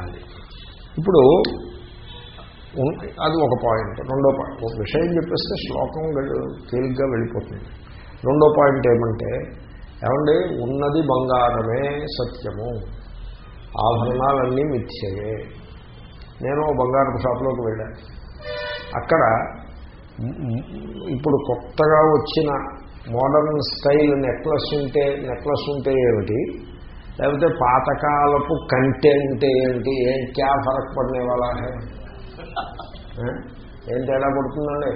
అది. ఇప్పుడు అది ఒక పాయింట్ రెండో పాయింట్ ఒక విషయం చెప్పేస్తే శ్లోకం వెళ్ళి- తేలిగ్గా వెళ్ళిపోతుంది. రెండో పాయింట్ ఏమంటే ఏమండి? ఉన్నది బంగారమే సత్యము. ఆభరణాలన్నీ మిథ్యయే. నేను బంగారపు షాప్లోకి వెళ్ళాను అక్కడ ఇప్పుడు కొత్తగా వచ్చిన మోడర్న్ స్టైల్ నెక్లెస్ ఉంటే నెక్లెస్ ఉంటే ఏమిటి? లేకపోతే పాతకాలపు కంటెంట్ ఏంటి? ఏం క్యా ఫరక్ పడినే వాళ్ళ ఏం? తేడా పడుతుందండి?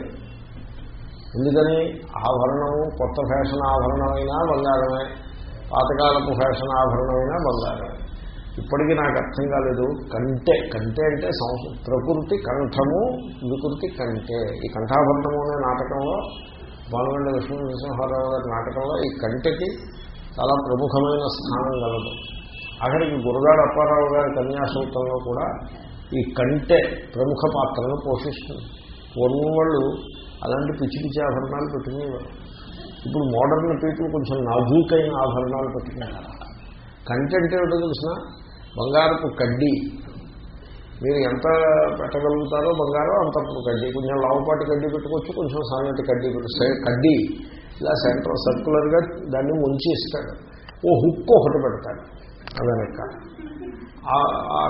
ఎందుకని? ఆభరణము కొత్త ఫ్యాషన్ ఆభరణమైనా బంగారమే. పాతకాలపు ఫ్యాషన్ ఆభరణమైనా బంగారమే. ఇప్పటికీ నాకు అర్థం కాలేదు. కంటే కంటే అంటే ప్రకృతి కంఠము వికృతి కంటే. ఈ కంఠాభరణము అనే నాటకంలో బాలగండ విష్ణు నరసింహారావు గారి నాటకంలో ఈ కంటకి చాలా ప్రముఖమైన స్థానం కలదు. అక్కడికి గురగాడ అప్పారావు గారి కన్యాసూత్రంలో కూడా ఈ కంటే ప్రముఖ పాత్రను పోషిస్తుంది. పూర్వం వాళ్ళు అలాంటి పిచ్చి పిచ్చి ఆభరణాలు పెట్టుకునేవారు. ఇప్పుడు మోడర్న్ పీపుల్ కొంచెం నాజూకైన ఆభరణాలు పెట్టుకున్నారు కంటెంట్ ఏమిటో తెలిసిన బంగారపు కడ్డీ. మీరు ఎంత పెట్టగలుగుతారో బంగారం అంతప్పుడు కడ్డీ. కొంచెం లావుపాటి కడ్డీ పెట్టుకోవచ్చు కొంచెం సాగటి కడ్డీ పెట్టు కడ్డీ. ఇలా సెంటర్ సర్కులర్గా దాన్ని ముంచేస్తాడు. ఓ హుక్ ఒకటి పెడతాడు. అదనక.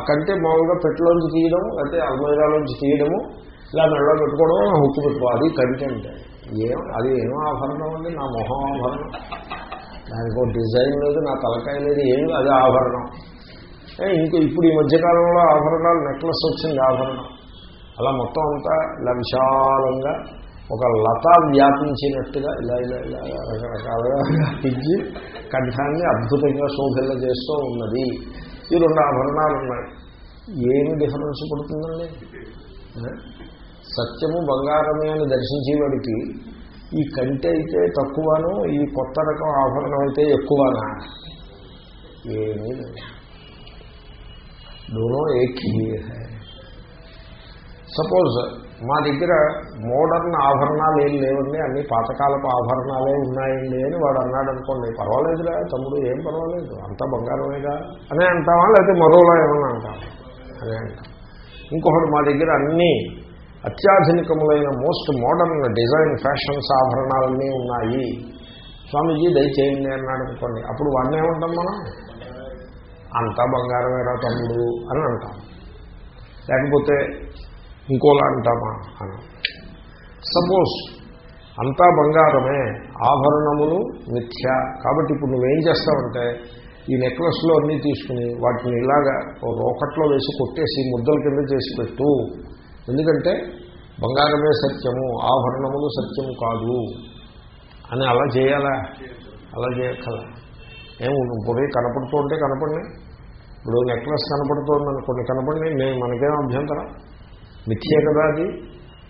కంటే మామూలుగా పెట్టలోంచి తీయడం లేకపోతే అల్మైరాలోంచి తీయడము ఇలా మెడలో పెట్టుకోవడం హుక్కు పెట్టుకో అది కంటెంట్ ఏం అది ఏం ఆభరణం అండి? నా మొహం ఆభరణం. దానికి ఒక డిజైన్ లేదు నా తలకాయ లేదు ఏం అది ఆభరణం. ఇంకా ఇంకో ఇప్పుడు ఈ మధ్యకాలంలో ఆభరణాలు నెక్లెస్ వచ్చింది ఆభరణం. అలా మొత్తం అంతా ఇలా విశాలంగా ఒక లత వ్యాపించినట్టుగా ఇలా ఇలా ఇలా రకరకాలుగా వ్యాపించి కంఠాన్ని అద్భుతంగా శోభిల్ల చేస్తూ ఉన్నది. ఈ రెండు ఆభరణాలు ఉన్నాయి. ఏమి డిఫరెన్స్ పడుతుందండి? సత్యము బంగారమే అని దర్శించేవాడికి ఈ కంటి అయితే తక్కువను ఈ కొత్త రకం ఆభరణం అయితే ఎక్కువనా? ఏమీ లేదు. దూరం ఏకీ సపోజ్ మా దగ్గర మోడర్న్ ఆభరణాలు ఏం లేవండి అన్ని పాతకాలపు ఆభరణాలే ఉన్నాయండి అని వాడు అన్నాడు అనుకోండి పర్వాలేదురా తమ్ముడు ఏం పర్వాలేదు అంతా బంగారమేగా అనే అంటావా లేకపోతే మరోలా ఏమన్నా అంటావా అనే అంటాం. ఇంకొకటి మా దగ్గర అన్ని అత్యాధునికములైన మోస్ట్ మోడర్న్ డిజైన్ ఫ్యాషన్స్ ఆభరణాలన్నీ ఉన్నాయి. స్వామీజీ దయచేయండి అన్నాడు అనుకోండి అప్పుడు వాడినే ఉంటాం మనం? అంతా బంగారమేరా తమ్ముడు అని అంటాం. లేకపోతే ఇంకోలా అంటామా అని. సపోజ్ అంతా బంగారమే ఆభరణములు మిథ్య. కాబట్టి ఇప్పుడు నువ్వేం చేస్తావంటే ఈ నెక్లెస్లో అన్నీ తీసుకుని వాటిని ఇలాగా రోకట్లో వేసి కొట్టేసి ముద్దల కింద చేసి పెట్టు. ఎందుకంటే బంగారమే సత్యము ఆభరణములు సత్యము కాదు. అని అలా చేయాలా? అలా చేయక్కల ఏమి పొడి కనపడుతూ ఉంటే కనపడినాయి. ఇప్పుడు నెక్లెస్ కనపడుతోంది అనుకోండి కనపడినాయి. మేము మనకేం అభ్యంతరం? మిథ్యే కదా అది?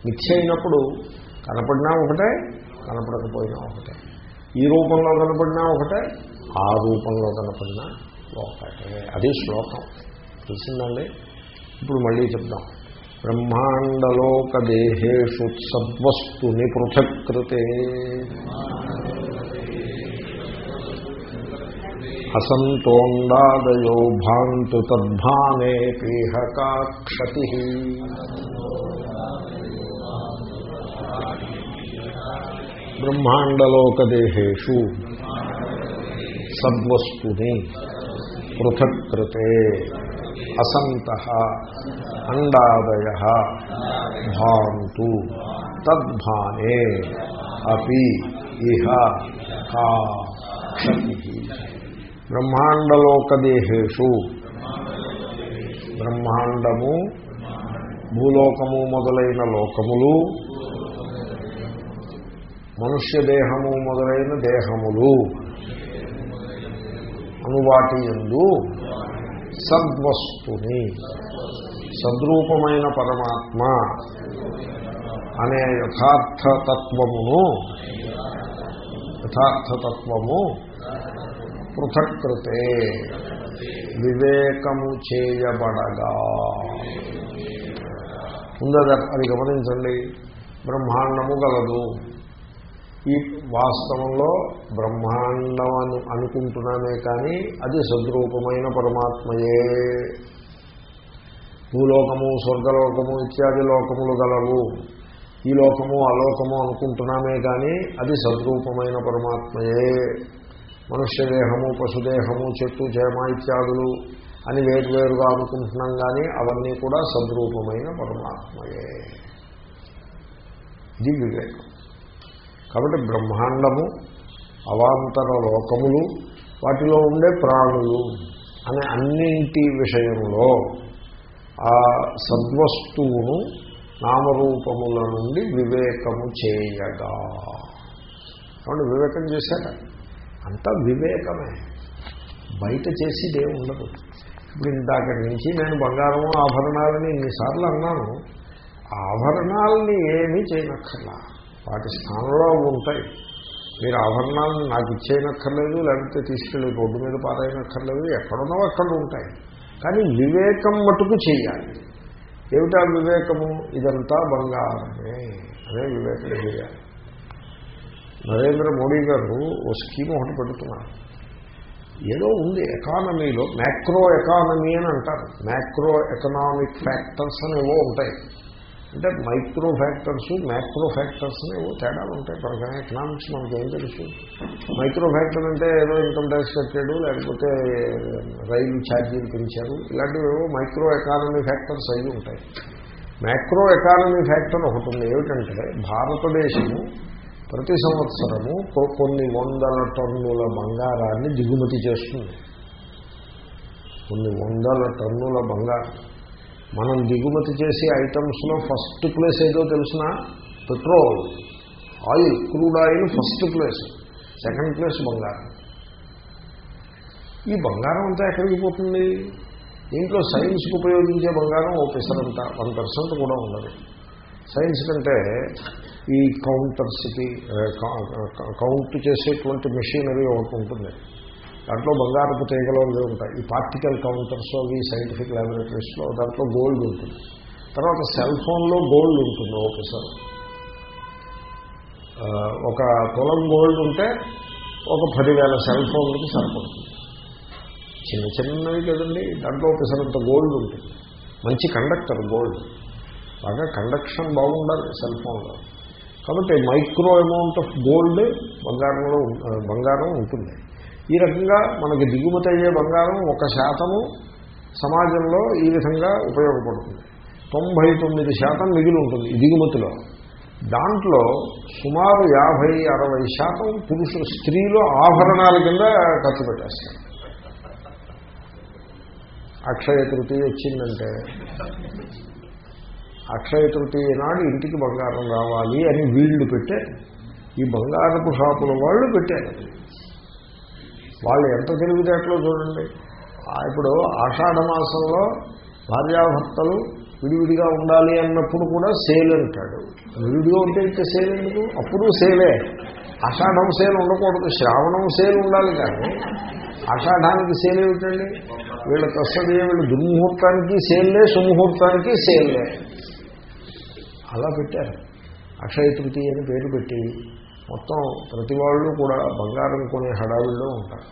మిథ్య అయినప్పుడు కనపడినా ఒకటే కనపడకపోయినా ఒకటే. ఈ రూపంలో కనపడినా ఒకటే ఆ రూపంలో కనపడినా ఒకటే. అది శ్లోకం. తెలిసిందండి? ఇప్పుడు మళ్ళీ చెప్దాం. బ్రహ్మాండలోక దేహేషు సద్వస్తుని పృథక్కృతే అసంతోండాదయో భాంతు తద్భానే పీహకా క్షతి బ్రహ్మాండలోకదేహేషు సద్వస్తుని పృథక్కృతే అసంత అండాదయ భాంతు తద్భానే అపి ఇహ కా క్షతి బ్రహ్మాండలోకదేహేషు. బ్రహ్మాండము భూలోకము మొదలైన లోకములు మనుష్య దేహము మొదలైన దేహములు. అనువాటి ఎందు సద్వస్తుని సద్రూపమైన పరమాత్మ అనే యథార్థతత్వమును యథార్థతత్వము పృథక్కృతే. వివేకము చేయబడగా. ఉందద అది గమనించండి. బ్రహ్మాండము గలదు. ఈ వాస్తవంలో బ్రహ్మాండం అని అనుకుంటున్నామే కానీ అది సద్రూపమైన పరమాత్మయే. భూలోకము స్వర్గలోకము ఇత్యాది లోకములు గలవు. ఈ లోకము అలోకము అనుకుంటున్నామే కానీ అది సద్రూపమైన పరమాత్మయే. మనుష్య దేహము పశుదేహము చెట్టు చేమ ఇత్యాదులు అని వేరువేరుగా అనుకుంటున్నాం కానీ అవన్నీ కూడా సద్రూపమైన పరమాత్మయే. ఇది వివేకం. కాబట్టి బ్రహ్మాండము అవాంతర లోకములు వాటిలో ఉండే ప్రాణులు అనే అన్నింటి విషయంలో ఆ సద్వస్తువును నామరూపముల నుండి వివేకము చేయగా. కాబట్టి వివేకం చేశాక అంతా వివేకమే. బయట చేసేదే ఉండదు. ఇప్పుడు ఇందాక నుంచి నేను బంగారము ఆభరణాలని ఇన్నిసార్లు అన్నాను. ఆభరణాలని ఏమీ చేయనక్కర్లా. వాటి స్థానంలో ఉంటాయి. మీరు ఆభరణాలను నాకు ఇచ్చేయనక్కర్లేదు లేకపోతే తీసుకెళ్ళి రోడ్డు మీద పారాయనక్కర్లేదు ఎక్కడున్నావు అక్కడ ఉంటాయి. కానీ వివేకం మటుకు చేయాలి. ఏమిటా వివేకము? ఇదంతా బంగారమే. అనే వివేకం చేయాలి. నరేంద్ర మోడీ గారు ఓ స్కీమ్ ఒకటి పెడుతున్నారు. ఏదో ఉంది ఎకానమీలో మ్యాక్రో ఎకానమీ అని అంటారు. మ్యాక్రో ఎకనామిక్ ఫ్యాక్టర్స్ అని ఏవో ఉంటాయి. అంటే మైక్రో ఫ్యాక్టర్స్ మ్యాక్రో ఫ్యాక్టర్స్ అనేవో ఏవో తేడాలు ఉంటాయి. మనకి ఎకనామిక్స్ మనకి ఏం తెలుసు? మైక్రో ఫ్యాక్టర్ అంటే ఏదో ఇన్కమ్ ట్యాక్స్ కట్టాడు లేకపోతే రైలు ఛార్జీలు పెంచారు. ఇలాంటివి ఏవో మైక్రో ఎకానమీ ఫ్యాక్టర్స్ అవి ఉంటాయి. మ్యాక్రో ఎకానమీ ఫ్యాక్టర్ ఒకటి ఉంది. ఏమిటంటే భారతదేశము ప్రతి సంవత్సరము కొన్ని వందల టన్నుల బంగారాన్ని దిగుమతి చేస్తుంది. కొన్ని వందల టన్నుల బంగారం. మనం దిగుమతి చేసే ఐటమ్స్లో ఫస్ట్ ప్లేస్ ఏదో తెలిసిన? Petrol. Oil. Crude oil first place. Second place బంగారం. ఈ బంగారం అంతా ఎక్కడికి పోతుంది? దీంట్లో సైన్స్కి ఉపయోగించే బంగారం ఓ పెసరంతా. వన్ పర్సెంట్ కూడా ఉండదు. సైన్స్ కంటే ఈ కౌంటర్స్కి కౌంట్ చేసేటువంటి మెషినరీ ఒకటి ఉంటుంది. దాంట్లో బంగారపు తీగలు అవి ఉంటాయి. ఈ పార్టికల్ కౌంటర్స్ అవి సైంటిఫిక్ ల్యాబొరేటరీస్లో దాంట్లో గోల్డ్ ఉంటుంది. తర్వాత సెల్ ఫోన్లో గోల్డ్ ఉంటుంది ఒకసారి ఒక తులం గోల్డ్ ఉంటే ఒక పదివేల సెల్ ఫోన్లకి సరిపడుతుంది. చిన్న చిన్నవి కదండి దాంట్లో ఒకసారి గోల్డ్ ఉంటుంది. మంచి కండక్టర్ గోల్డ్ బాగా కండక్షన్ బాగుండాలి సెల్ ఫోన్లో కాబట్టి మైక్రో అమౌంట్ ఆఫ్ గోల్డ్ బంగారంలో బంగారం ఉంటుంది. ఈ రకంగా మనకి దిగుమతి అయ్యే బంగారం ఒక శాతము సమాజంలో ఈ విధంగా ఉపయోగపడుతుంది. తొంభై తొమ్మిది శాతం మిగిలి ఉంటుంది దిగుమతిలో. దాంట్లో సుమారు యాభై అరవై శాతం పురుషులు స్త్రీలు ఆభరణాల కింద ఖర్చు పెట్టేస్తారు. అక్షయ తృతీయ వచ్చిందంటే అక్షయ తృతీయ నాడు ఇంటికి బంగారం రావాలి అని వీళ్ళు పెట్టారు. ఈ బంగారపు షాపుల వాళ్ళు పెట్టారు. వాళ్ళు ఎంత తెలివితేటలో చూడండి. ఇప్పుడు ఆషాఢ మాసంలో భార్యాభర్తలు విడివిడిగా ఉండాలి అన్నప్పుడు కూడా సేల్ అంటాడు. విడివిడిగా ఉంటే ఇంకా సేల్ ఎందుకు? అప్పుడు సేలే. ఆషాఢం సేల్ ఉండకూడదు. శ్రావణం సేల్ ఉండాలి కానీ ఆషాఢానికి సేల్ ఏమిటండి? వీళ్ళకి వస్తుంది వీళ్ళు దుర్ముహూర్తానికి సేల్లే సుముహూర్తానికి సేల్లే. అలా పెట్టారు. అక్షయ తృతీయ అని పేరు పెట్టి మొత్తం ప్రతి వాళ్ళు కూడా బంగారం కొనే హడావిల్లో ఉంటారు.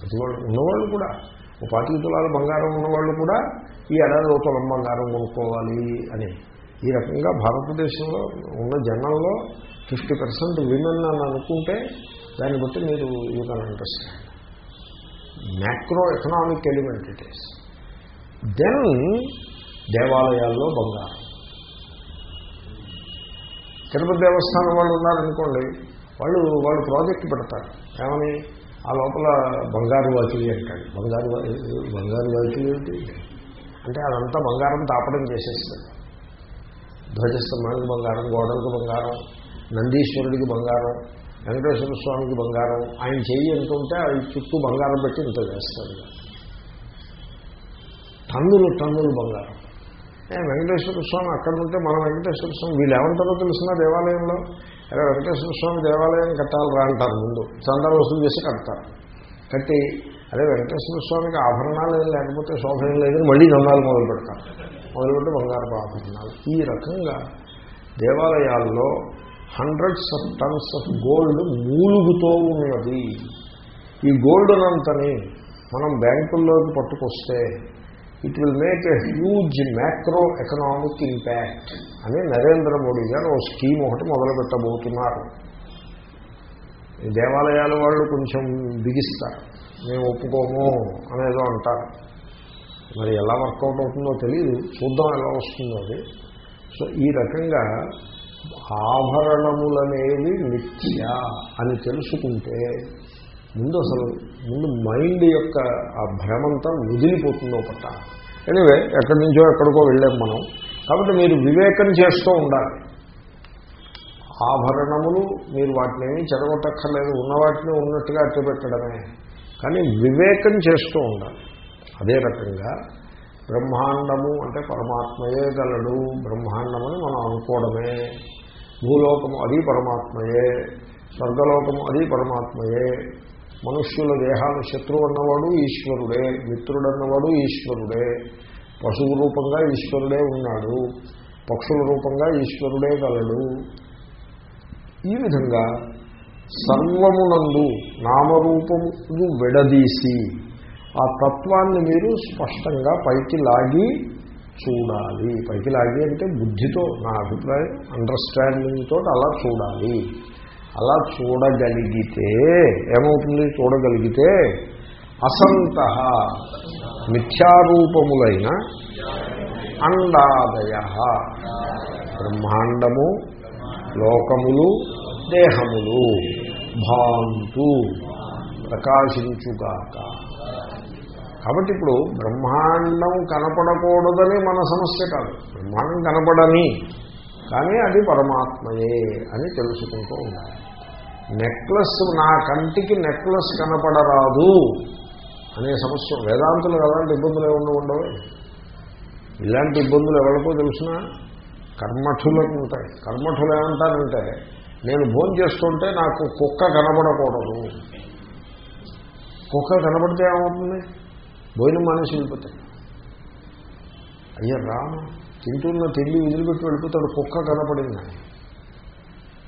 ప్రతి వాళ్ళు ఉన్నవాళ్ళు కూడా ఓ పాతిక తులాల బంగారం ఉన్నవాళ్ళు కూడా ఈ ఏడాది ఒక తులం బంగారం కొనుక్కోవాలి అని. ఈ రకంగా భారతదేశంలో ఉన్న జనంలో ఫిఫ్టీ పర్సెంట్ విమెన్ అని అనుకుంటే దాన్ని బట్టి మీరు you can understand macro economic element it is then దేవాలయాల్లో బంగారం. తిరుపతి దేవస్థానం వాళ్ళు ఉన్నారనుకోండి వాళ్ళు వాళ్ళు ప్రాజెక్ట్ పెడతారు. ఏమని? ఆ లోపల బంగారు వాకిలి అంటాడు బంగారు బంగారు వాకిలి ఏంటి అంటే అదంతా బంగారం తాపడం చేసేస్తారు ధ్వజస్తంభానికి బంగారం గోడలకు బంగారం నందీశ్వరుడికి బంగారం వెంకటేశ్వర స్వామికి బంగారం ఆయన చెయ్యి ఎంత ఉంటే అది చుట్టూ బంగారం పెట్టి ఇంత చేస్తారు టన్నులు టన్నులు బంగారం. వెంకటేశ్వర స్వామి అక్కడ ఉంటే మన వెంకటేశ్వర స్వామి వీళ్ళు ఏమంటారో తెలిసిన దేవాలయంలో? అదే వెంకటేశ్వర స్వామి దేవాలయం కట్టాలి రా అంటారు ముందు. చందాలు వసూలు చేసి కడతారు. కట్టి అదే వెంకటేశ్వర స్వామికి ఆభరణాలు ఏం లేకపోతే శోభ ఏం లేదని మళ్ళీ దండాలు మొదలు పెడతారు. మొదలుపెట్టి బంగారపు ఆభరణాలు. ఈ రకంగా దేవాలయాల్లో hundreds of tons of gold మూలుగుతో ఉన్నది. ఈ గోల్డ్ అంతని మనం బ్యాంకుల్లోకి పట్టుకొస్తే it will make a huge macro economic impact అని నరేంద్ర మోడీ గారు ఓ స్కీమ్ ఒకటి మొదలు పెట్టబోతున్నారు దేవాలయాల వాళ్ళు కొంచెం బిగిస్తారు. మేము ఒప్పుకోము అనేదో అంటారు. మరి ఎలా వర్కౌట్ అవుతుందో తెలియదు చూద్దాం ఎలా వస్తుందో అది. సో ఈ రకంగా ఆభరణములనేవి నిత్య అని తెలుసుకుంటే ముందు అసలు ముందు మైండ్ యొక్క ఆ భ్రమంతా వదిలిపోతుందో పట్ట. ఎనివే ఎక్కడి నుంచో ఎక్కడికో వెళ్ళాం మనం. కాబట్టి మీరు వివేకం చేస్తూ ఉండాలి. ఆభరణములు మీరు వాటిని ఏమీ చెడగొట్టక్కర్లేదు ఉన్న వాటిని ఉన్నట్టుగా అట్టపెట్టడమే కానీ వివేకం చేస్తూ ఉండాలి. అదే రకంగా బ్రహ్మాండము అంటే పరమాత్మయే గలడు. బ్రహ్మాండమని మనం అనుకోవడమే. భూలోకము అది పరమాత్మయే. స్వర్గలోకము అది పరమాత్మయే. మనుష్యుల దేహాలు శత్రువు అన్నవాడు ఈశ్వరుడే మిత్రుడన్నవాడు ఈశ్వరుడే. పశువు రూపంగా ఈశ్వరుడే ఉన్నాడు పక్షుల రూపంగా ఈశ్వరుడే గలడు. ఈ విధంగా సర్వమునందు నామరూపము విడదీసి ఆ తత్వాన్ని మీరు స్పష్టంగా పైకి లాగి చూడాలి. పైకి లాగి అంటే బుద్ధితో నా అభిప్రాయం అండర్స్టాండింగ్ తోటి అలా చూడాలి. అలా చూడగలిగితే ఏమవుతుంది? చూడగలిగితే అసంత మిథ్యారూపములైన అండాదయ. బ్రహ్మాండము లోకములు దేహములు భాంతు ప్రకాశించుగాక. కాబట్టి ఇప్పుడు బ్రహ్మాండం కనపడకూడదని మన సమస్య కాదు. బ్రహ్మాండం కనపడని కానీ అది పరమాత్మయే అని తెలుసుకుంటూ ఉండాలి. నెక్లెస్ నా కంటికి నెక్లెస్ కనపడరాదు అనే సమస్య. వేదాంతులు ఎలాంటి ఇబ్బందులు ఏమన్నా ఉండవు? ఇలాంటి ఇబ్బందులు ఎవరికో తెలిసిన? కర్మఠులకు ఉంటాయి. కర్మఠులు ఏమంటారంటే నేను భోజనం చేస్తుంటే నాకు కుక్క కనపడకూడదు. కుక్క కనపడితే ఏమవుతుంది? భోజనం మనిషి వెళ్ళిపోతాయి. అయ్యా రామ తింటున్న తిండి వదిలిపెట్టి వెళ్ళిపోతాడు కుక్క కనపడింది.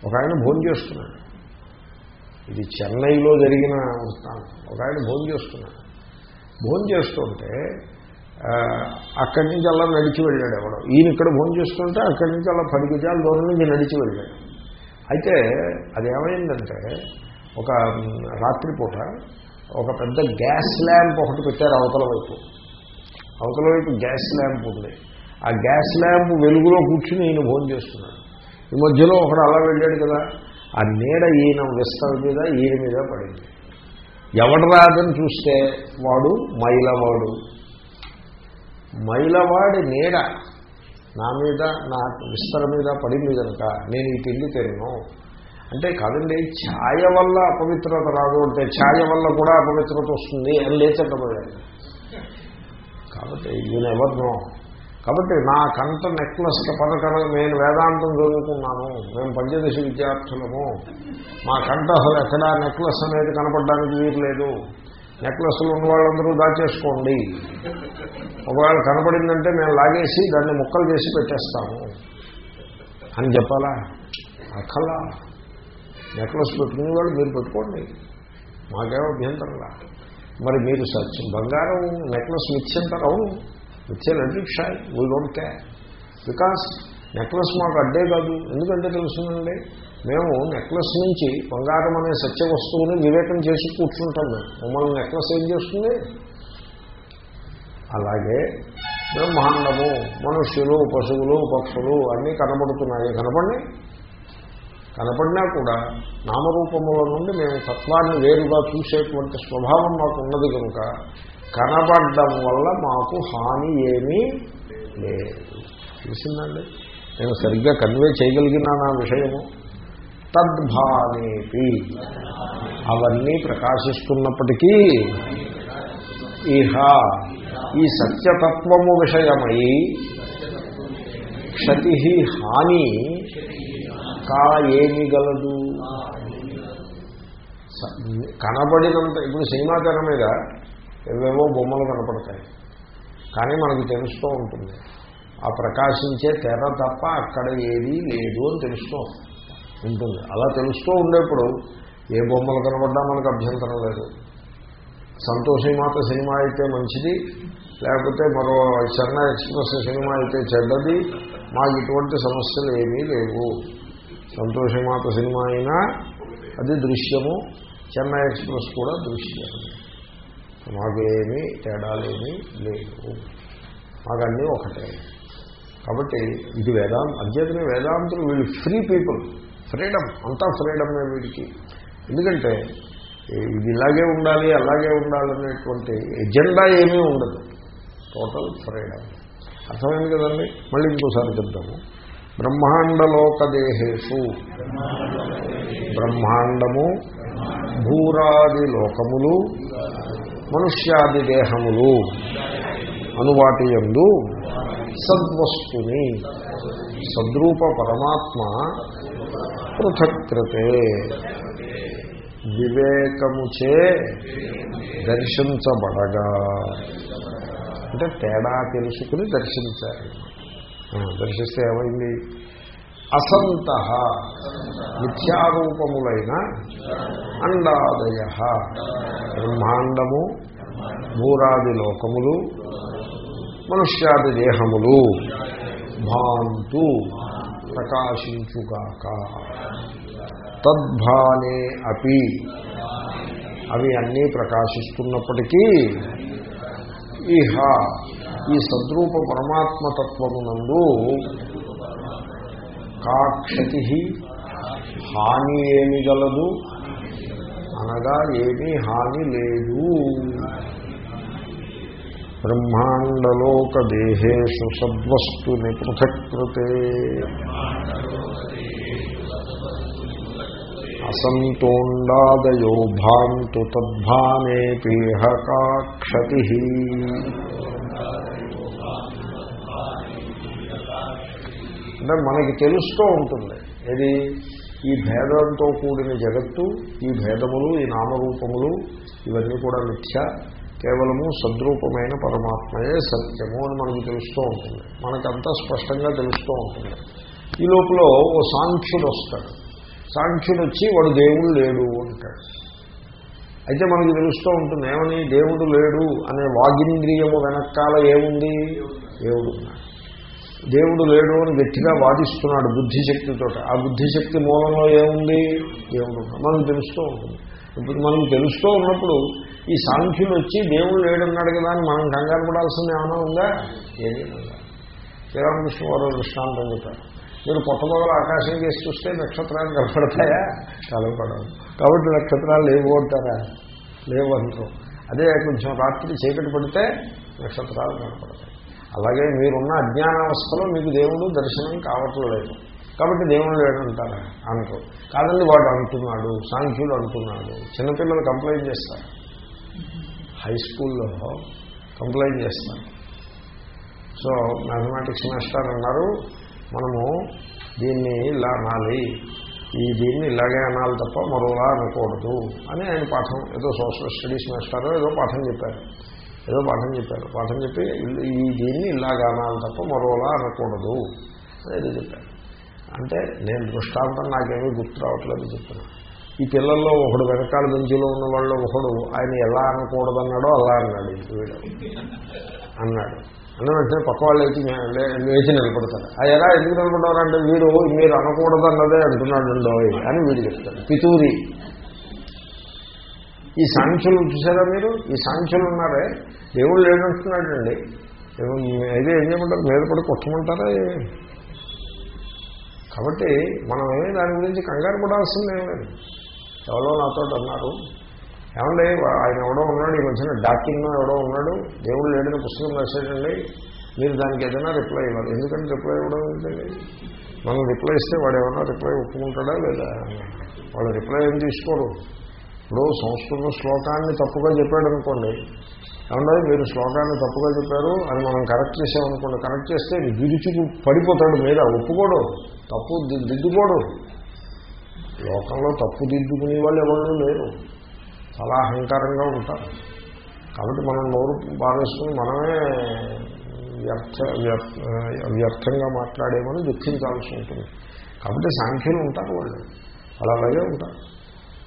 ఒక ఆయన భోజనం చేస్తున్నాడు. ఇది చెన్నైలో జరిగిన వృత్తాంతం ఒక ఆయన భోజనం చేస్తున్నాడు. భోజనం చేస్తుంటే అక్కడి నుంచి అలా నడిచి వెళ్ళాడు ఎవడో ఈయన ఇక్కడ భోజనం చేస్తుంటే అక్కడి నుంచి అలా పది గజాల దూరం నుంచి నడిచి వెళ్ళాడు. అయితే అది ఏమైందంటే ఒక రాత్రిపూట ఒక పెద్ద గ్యాస్ ల్యాంప్ ఒకటి పెట్టారు అవతల వైపు. అవతల వైపు గ్యాస్ ల్యాంప్ ఉంది. ఆ గ్యాస్ ల్యాంప్ వెలుగులో కూర్చుని ఈయన భోజనం చేస్తున్నాడు. ఈ మధ్యలో ఒకడు అలా వెళ్ళాడు కదా ఆ నీడ ఈయన విస్తల మీద ఈయన మీద పడింది. ఎవడు రాదని చూస్తే వాడు? మైలవాడు. మైలవాడి నీడ నా మీద నా విస్తర మీద పడింది కనుక నేను ఈ తిండి తినను. అంటే కాదండి ఛాయ వల్ల అపవిత్రత రాదు అంటే ఛాయ వల్ల కూడా అపవిత్రత వస్తుంది అని లేచకపోయాడు కాబట్టి ఈయన ఎవరినో కాబట్టి నా కంట నెక్లెస్ పథకం నేను వేదాంతం చదువుకున్నాను మేము పంచదశ విద్యార్థులము. మా కంట అసలు ఎక్కడా నెక్లెస్ అనేది కనపడడానికి వీలు లేదు నెక్లెస్లు ఉన్న వాళ్ళందరూ దాచేసుకోండి. ఒకవేళ కనపడిందంటే మేము లాగేసి దాన్ని ముక్కలు చేసి పెట్టేస్తాము. అని చెప్పాలా? అక్కలా. నెక్లెస్ పెట్టుకునే వాళ్ళు మీరు పెట్టుకోండి. మాకేమో అభ్యంతరంలా మరి మీరు సత్యం బంగారం నెక్లెస్ మిచ్చంటారు అవును మిచ్చే shy we don't care because necklace మాకు అడ్డే కాదు. ఎందుకంటే తెలుసునండి మేము నెక్లెస్ నుంచి బంగారం అనే సత్య వస్తువుని వివేకం చేసి కూర్చుంటాం మేము. మమ్మల్ని నెక్లెస్ ఏం చేస్తుంది? అలాగే బ్రహ్మాండము మనుష్యులు పశువులు పక్షులు అన్నీ కనబడుతున్నాయి. కనపడి కనపడినా కూడా నామరూపముల నుండి మేము తత్వాన్ని వేరుగా చూసేటువంటి స్వభావం మాకు ఉన్నది కనుక కనబడడం వల్ల మాకు హాని ఏమీ లేదు. తెలిసిందండి నేను సరిగ్గా కన్వే చేయగలిగిన నా విషయము? తద్భానేపి అవన్నీ ప్రకాశిస్తున్నప్పటికీ ఇహ ఈ సత్యతత్వము విషయమై క్షతి హాని కా ఏమి గలదు కనబడినంత ఇప్పుడు సినిమా తెర మీద ఏవేవో బొమ్మలు కనపడతాయి. కానీ మనకు తెలుస్తూ ఉంటుంది. ఆ ప్రకాశించే తెర తప్ప అక్కడ ఏదీ లేదు అని తెలుస్తూ ఉంటుంది. అలా తెలుస్తూ ఉండేప్పుడు ఏ బొమ్మలు కనపడ్డా మనకు అభ్యంతరం లేదు. సంతోషిమాత సినిమా అయితే మంచిది లేకపోతే మరో చెన్నై ఎక్స్ప్రెస్ సినిమా అయితే చెడ్డది మాకు ఇటువంటి సమస్యలు ఏమీ లేవు. సంతోషమాత సినిమా అయినా అది దృశ్యము చెన్నై ఎక్స్ప్రెస్ కూడా దృశ్యము. మాకేమీ తేడాలేమీ లేవు మాకన్నీ ఒకటే. కాబట్టి ఇది వేదాంత అధ్యతనే వేదాంతులు వీళ్ళు ఫ్రీ పీపుల్. ఫ్రీడమ్ అంతా ఫ్రీడమే వీడికి. ఎందుకంటే ఇది ఇలాగే ఉండాలి అలాగే ఉండాలనేటువంటి ఎజెండా ఏమీ ఉండదు. Total freedom. అర్థమైంది కదండి? మళ్ళీ ఇంకోసారి చెప్తాము బ్రహ్మాండలోకదేహేషు. బ్రహ్మాండము భూరాది లోకములు. మనుష్యాది దేహములు అనువాటి ఎందు సద్వస్తుని సద్రూప పరమాత్మ పృథక్ృతే వివేకముచే దర్శించబడగా. అంటే తేడా తెలుసుకుని దర్శించాలి. దర్శిస్తే ఏమైంది? అసంత. మిథ్యారూపములైన అండాదయ. బ్రహ్మాండము భూరాది లోకములు మనుష్యాది దేహములు భాంతు ప్రకాశించుగాక. తద్భానే అపి. అవి అన్నీ ప్రకాశిస్తున్నప్పటికీ ఇహ ఈ సద్రూప పరమాత్మతత్వమునందు కాక్షతి హాని ఏమి గలదు? అనగా ఏమీ హాని లేదు. బ్రహ్మాండలోకదేహేషు సద్వస్తుని పృథక్కృతే అసంతోండాదయో భాంతు తద్భానేపీహ కాక్షతి అంటే మనకి తెలుస్తూ ఉంటుంది. ఇది ఈ భేదంతో కూడిన జగత్తు ఈ భేదములు ఈ నామరూపములు ఇవన్నీ కూడా మిథ్య. కేవలము సద్రూపమైన పరమాత్మయే సత్యము అని మనకు తెలుస్తూ ఉంటుంది. మనకంతా స్పష్టంగా తెలుస్తూ ఉంటుంది. ఈ లోపల ఓ సాంఖ్యుడు వస్తాడు. సాంఖ్యుడు వచ్చి వాడు దేవుడు లేడు అంటాడు. అయితే మనకు తెలుస్తూ ఉంటుంది ఏమని? దేవుడు లేడు అనే వాగింద్రియము వెనకాల ఏముంది? దేవుడు ఉన్నాడు. దేవుడు లేడు అని గట్టిగా వాదిస్తున్నాడు బుద్ధిశక్తితో ఆ బుద్ధిశక్తి మూలంలో ఏముంది? దేవుడు మనం తెలుస్తూ ఉంటుంది ఇప్పుడు మనం తెలుస్తూ ఉన్నప్పుడు ఈ సాంఖ్యులు వచ్చి దేవుడు లేడన్నాడు కదా అని మనం కంగారు పడాల్సింది ఏమైనా ఉందా? ఏమీ ఉందా శ్రీరామకృష్ణ వారు దృష్టాంతం చెప్పారు. మీరు పొట్టమొదలు ఆకాశం చేసి చూస్తే నక్షత్రాలు కనపడతాయా కలపడవు కాబట్టి నక్షత్రాలు లేవు అంటారా? లేవు అంటారు. అదే కొంచెం రాత్రి చీకటి పడితే నక్షత్రాలు కనపడతాయి. అలాగే మీరున్న అజ్ఞానావస్థలో మీకు దేవుడు దర్శనం కావట్లేదు. కాబట్టి దేవుడు లేడంటారా అనుకో కాదండి వాడు అంటున్నాడు సాంఖ్యుడు అంటున్నాడు చిన్నపిల్లలు కంప్లైంట్ చేస్తారు. హై స్కూల్లో కంప్లైంట్ చేస్తారు. సో మ్యాథమెటిక్స్ మాస్టర్ అన్నారు మనము దీన్ని ఇలా అనాలి. ఈ దీన్ని ఇలాగే అనాలి తప్ప మరోలా అనకూడదు అని ఆయన పాఠం ఏదో సోషల్ స్టడీస్ మాస్టారో ఏదో పాఠం చెప్పారు. ఏదో పాఠం చెప్పారు. పాఠం చెప్పి ఈ దీన్ని ఇలాగా అనాలి తప్ప మరోలా అనకూడదు. అనేది ఏదో అంటే నేను దృష్టాంతం నాకేమీ గుర్తు రావట్లేదు చెప్తున్నా. ఈ పిల్లల్లో ఒకడు వెనకాల బెంచీలో ఉన్న వాళ్ళు ఒకడు ఆయన ఎలా అనకూడదన్నాడో అలా అన్నాడు వీడు. అన్నాడు. అన్న వెంటనే పక్క వాళ్ళు అయితే లేచి నిలబడతారు. ఆ ఎలా ఎందుకు నిలబడ్డారంటే వీడు మీరు అనకూడదన్నదే అంటున్నాడు అని వీడు చెప్తాడు. పితూరి. ఈ సాంఖ్యులు చూసారా మీరు? ఈ సాంఖ్యులు ఉన్నారే? దేవుడు లేడంటున్నాడండి అయితే ఏం చేయమంటారు? మీద పడి కొట్టమంటారా కాబట్టి మనం దాని గురించి కంగారు పడాల్సిందేం లేదు. ఎవరో నాతో అన్నారు. ఏమండి ఆయన ఎవడో ఉన్నాడు ఈ మధ్యన డాకిన్ ఎవడో ఉన్నాడు. దేవుడు లేడని పుస్తకం రాసేటండి మీరు దానికి ఏదైనా రిప్లై ఇవ్వాలి. ఎందుకంటే రిప్లై ఇవ్వడం ఏంటండి? మనం రిప్లై ఇస్తే వాడు ఏమన్నా రిప్లై ఒప్పుకుంటాడా లేదా? వాళ్ళు రిప్లై ఏం తీసుకోరు. ఇప్పుడు సంస్కృత శ్లోకాన్ని తప్పుగా చెప్పాడు అనుకోండి ఏమన్నా మీరు శ్లోకాన్ని తప్పుగా చెప్పారు అని మనం కరెక్ట్ చేసామనుకోండి కరెక్ట్ చేస్తే విరుచుకు పడిపోతాడు మీద ఒప్పుకోడు. తప్పు దిద్దుకోడు. లోకంలో తప్పు దిద్దుకునే వాళ్ళు ఎవరు లేరు. చాలా అహంకారంగా ఉంటారు. కాబట్టి మనం నోరు బారేసుకుని మనమే వ్యర్థ వ్యర్థంగా మాట్లాడేమని దుఃఖించాల్సి ఉంటుంది. కాబట్టి సాంఖ్యులు ఉంటారు వాళ్ళు వాళ్ళు. అలాగే ఉంటారు.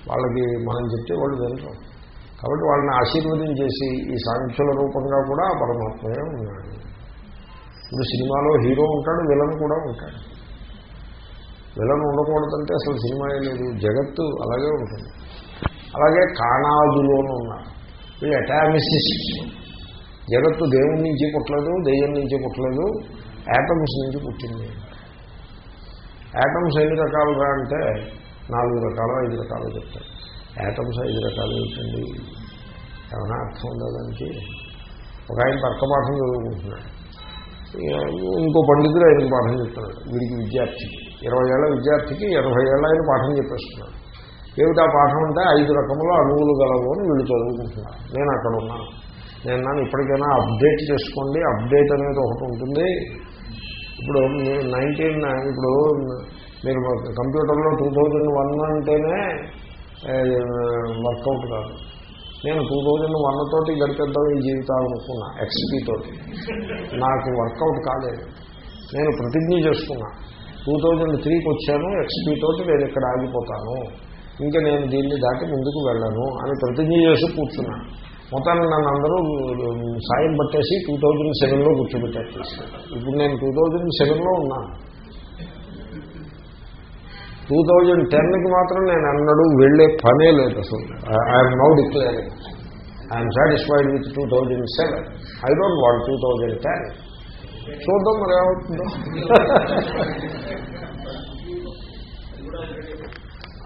వాళ్ళకి మనం చెప్తే వాళ్ళు వినరు. కాబట్టి వాళ్ళని ఆశీర్వదించేసి ఈ సాంఖ్యుల రూపంగా కూడా ఆ పరమాత్మయే ఉన్నాడు. ఇప్పుడు సినిమాలో హీరో ఉంటాడు విలన్ కూడా ఉంటాడు. విలన్ ఉండకూడదంటే అసలు సినిమా లేదు. జగత్తు అలాగే ఉంటుంది. అలాగే కాణాదులోనూ ఉన్నారు. వీళ్ళు అటామిసిస్ట్ జగత్తు దేవుడి నుంచి పుట్టలేదు దెయ్యం నుంచి పుట్టలేదు యాటమ్స్ నుంచి పుట్టింది. యాటమ్స్ ఎన్ని రకాలుగా అంటే నాలుగు రకాలు ఐదు రకాలు చెప్తారు. యాటమ్స్ ఐదు రకాలు ఏమిటండి ఏమైనా అర్థం ఉందా దానికి? ఒక ఆయన తర్కపాఠం చదువుకుంటున్నాడు. ఇంకో పండితుడు ఆయనకి పాఠం చెప్తున్నాడు. వీడికి విద్యార్థికి ఇరవై ఏళ్ళ విద్యార్థికి ఇరవై ఏళ్ళ ఆయన పాఠం చెప్పేస్తున్నాడు. ఏమిటి ఆ పాఠం అంటే ఐదు రకముల అణువులు గలవు అని వీళ్ళు చదువుకుంటున్నారు నేను అక్కడ ఉన్నాను. నేను నన్ను ఇప్పటికైనా అప్డేట్ చేసుకోండి. అప్డేట్ అనేది ఒకటి ఉంటుంది. ఇప్పుడు నైన్టీన్ ఇప్పుడు మీరు కంప్యూటర్లో టూ థౌజండ్ వన్ అంటేనే వర్కౌట్ కాదు. నేను టూ థౌజండ్ వన్ తోటి గడిపేద్దాం ఈ జీవితాలు అనుకున్నా ఎక్స్పీ తోటి. నాకు వర్కౌట్ కాలేదు. నేను ప్రతిజ్ఞ చేసుకున్నా టూ థౌజండ్ త్రీకి వచ్చాను ఎక్స్పీ తోటి నేను ఇక్కడ ఆగిపోతాను. ఇంకా నేను దీన్ని దాటి ముందుకు వెళ్ళను అని ప్రతిజ్ఞ చేసి కూర్చున్నా. మొత్తాన్ని నన్ను అందరూ సాయం పట్టేసి టూ థౌజండ్ సెవెన్లో కూర్చోబెట్టారు. ఇప్పుడు నేను టూ థౌజండ్ సెవెన్లో ఉన్నాను. టూ థౌజండ్ టెన్కి మాత్రం నేను అన్నడు వెళ్ళే పనే లేదు అసలు. I'm now declaring I'm satisfied with two thousand seven I don't want two thousand ten చూద్దాం మరి ఏమవుతుందో.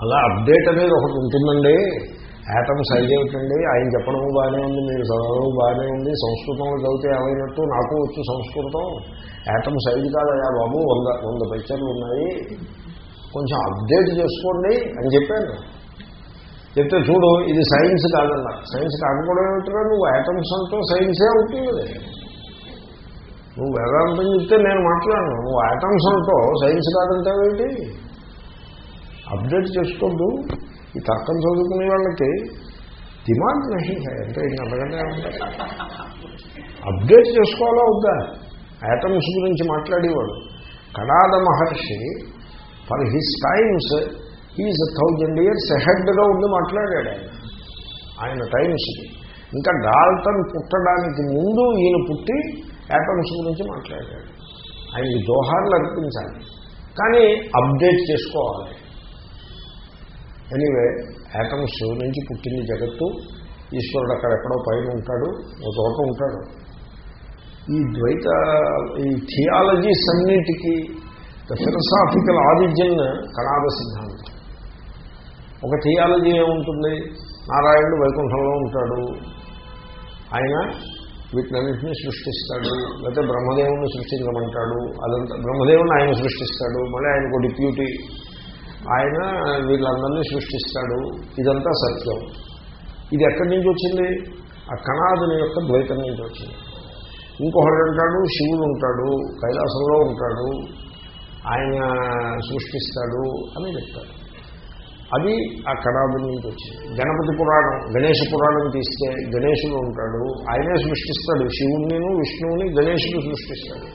అలా అప్డేట్ అనేది ఒకటి ఉంటుందండి. యాటమ్స్ అయ్యేటండి ఆయన చెప్పడము బాగానే ఉంది మీరు చదవడం బాగానే ఉంది సంస్కృతంలో చదివితే ఏమైనట్టు? నాకు వచ్చు సంస్కృతం. యాటమ్స్ ఐదు కాదయా బాబు వంద వంద పిక్చర్లు ఉన్నాయి. కొంచెం అప్డేట్ చేసుకోండి అని చెప్పాను. చెప్తే చూడు ఇది సైన్స్ కాదన్నా. సైన్స్ కాకపోవడం ఏమిటో నువ్వు ఐటమ్స్ అంటూ సైన్సే అవుతుంది నువ్వు వేదాంతం చెప్తే నేను మాట్లాడను. నువ్వు ఐటమ్స్ అంటూ సైన్స్ కాదంటావేంటి అప్డేట్ చేసుకోద్దు ఈ తర్కం చదువుకునే వాళ్ళకి డిమాండ్ నహి అంటే అంతకంటే అప్డేట్ చేసుకోవాలా వద్దా? ఐటమ్స్ గురించి మాట్లాడేవాడు. కడాద Maharshi for his times he's thousand years హెడ్గా ఉండి మాట్లాడాడు ఆయన. ఆయన టైమ్స్కి ఇంకా డాల్టన్ పుట్టడానికి ముందు ఈయన పుట్టి యాటమ్స్ గురించి మాట్లాడాడు. ఆయన దోహార్లు అర్పించాలి. కానీ అప్డేట్ చేసుకోవాలి. ఎనీవే యాటమ్స్ నుంచి పుట్టింది జగత్తు ఈశ్వరుడు అక్కడెక్కడో పైన ఉంటాడు ఒక చోట ఉంటాడు. ఈ ద్వైత ఈ థియాలజీస్ అన్నిటికీ ద ఫిలసాఫికల్ ఆరిజిన్ కణాద సిద్ధాంతం. ఒక థియాలజీ ఏముంటుంది? నారాయణుడు వైకుంఠంలో ఉంటాడు. ఆయన వీటినన్నింటినీ సృష్టిస్తాడు. లేకపోతే బ్రహ్మదేవుని సృష్టించమంటాడు. అదంతా బ్రహ్మదేవుని ఆయన సృష్టిస్తాడు. మళ్ళీ ఆయనకు డిప్యూటీ. ఆయన వీళ్ళందరినీ సృష్టిస్తాడు. ఇదంతా సత్యం. ఇది ఎక్కడి నుంచి వచ్చింది? ఆ కణాదుని యొక్క ద్వైతం నుంచి వచ్చింది. ఇంకొకడు అంటాడు శివుడు ఉంటాడు కైలాసంలో ఉంటాడు. ఆయన సృష్టిస్తాడు అని చెప్తాడు అది ఆ కణాదుని నుంచి వచ్చింది. గణపతి పురాణం గణేష పురాణం తీస్తే గణేశుడు ఉంటాడు ఆయనే సృష్టిస్తాడు. శివుణ్ణిను విష్ణువుని గణేశుడు సృష్టిస్తాడు.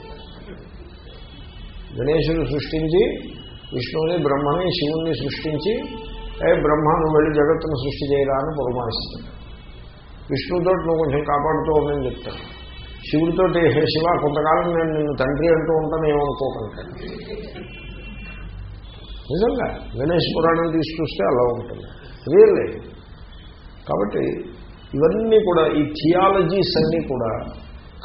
గణేశుడు సృష్టించి విష్ణువుని బ్రహ్మని శివుణ్ణి సృష్టించి ఏ బ్రహ్మ నువ్వు వెళ్ళి జగత్తును సృష్టి చేయరా అని పురమాయిస్తాడు విష్ణువుతో నువ్వు కొంచెం కాపాడుతూ ఉందని చెప్తాడు. శివుడితోటి హే శివ కొంతకాలం నేను నిన్ను తండ్రి అంటూ ఉంటాను ఏమనుకోకంటాడు నిజంగా గణేష్ పురాణం తీసుకొస్తే అలా ఉంటుంది. రియల్లీ కాబట్టి ఇవన్నీ కూడా ఈ థియాలజీస్ అన్నీ కూడా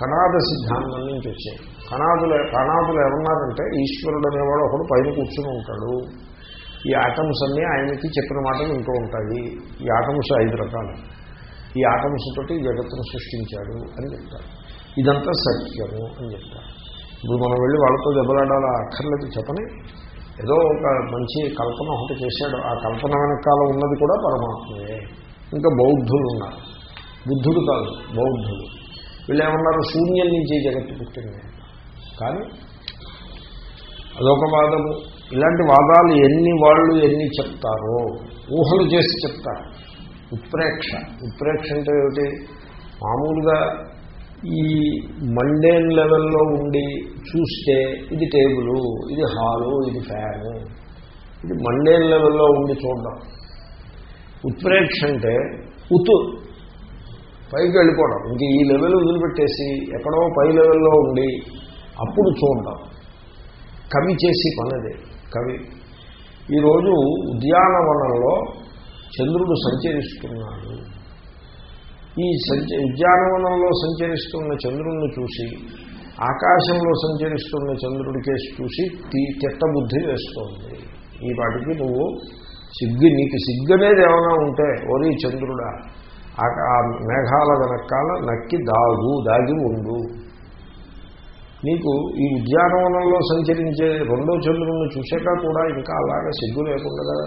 కణాద సిద్ధాంతం నుంచి వచ్చాయి. కణాదులు కణాదులు ఏమన్నారంటే ఈశ్వరుడు అనేవాడు ఒకడు పైన కూర్చుని ఉంటాడు. ఈ ఆటమ్స్ అన్నీ ఆయనకి చెప్పిన మాటలు వింటూ ఉంటాయి. ఈ ఆటమ్స్ ఐదు రకాలు. ఈ ఆటమ్స్ తోటి జగత్తును సృష్టించాడు అని చెప్తారు. ఇదంతా సత్యము అని చెప్తారు. ఇప్పుడు మనం వెళ్ళి వాళ్ళతో దెబ్బలాడాలా అక్కర్లేదు చెప్పని ఏదో ఒక మంచి కల్పన ఒకటి చేశాడు. ఆ కల్పన వెనకాల ఉన్నది కూడా పరమాత్మయే ఇంకా బౌద్ధులు ఉన్నారు. బుద్ధుడు కాదు బౌద్ధులు వీళ్ళు ఏమన్నారు శూన్యం నుంచి జగత్తు పుట్టింది. కానీ అదొక వాదము. ఇలాంటి వాదాలు ఎన్ని వాళ్ళు ఎన్ని చెప్తారో ఊహలు చేసి చెప్తారు. ఉత్ప్రేక్ష. ఉత్ప్రేక్ష అంటే ఏమిటి? మామూలుగా ఈ మండేన్ లెవెల్లో ఉండి చూస్తే ఇది టేబుల్ ఇది హాలు ఇది ఫ్యాను. ఇది మండేన్ లెవెల్లో ఉండి చూడడం. ఉత్ప్రేక్ష అంటే ఉతు పైకి వెళ్ళిపోవడం. ఇంక ఈ లెవెల్ వదిలిపెట్టేసి ఎక్కడో పై లెవెల్లో ఉండి అప్పుడు చూడడం. కవి చేసి పనదే. కవి. ఈరోజు ఉద్యానవనంలో చంద్రుడు సంచరిస్తున్నాడు. ఈ సంచ ఉద్యానవనంలో సంచరిస్తున్న చంద్రుణ్ణి చూసి ఆకాశంలో సంచరిస్తున్న చంద్రుడి కేసు చూసి తీ బుద్ధి వేస్తోంది. ఈ వాటికి నువ్వు సిగ్గు నీకు సిగ్గనేది ఏమైనా ఉంటే ఓరి చంద్రుడా ఆ మేఘాల వెనకాల నక్కి దాగు దాగి ఉండు. నీకు ఈ ఉద్యానవనంలో సంచరించే రెండో చంద్రుడిని చూసాక కూడా ఇంకా అలాగే సిగ్గు లేకుండా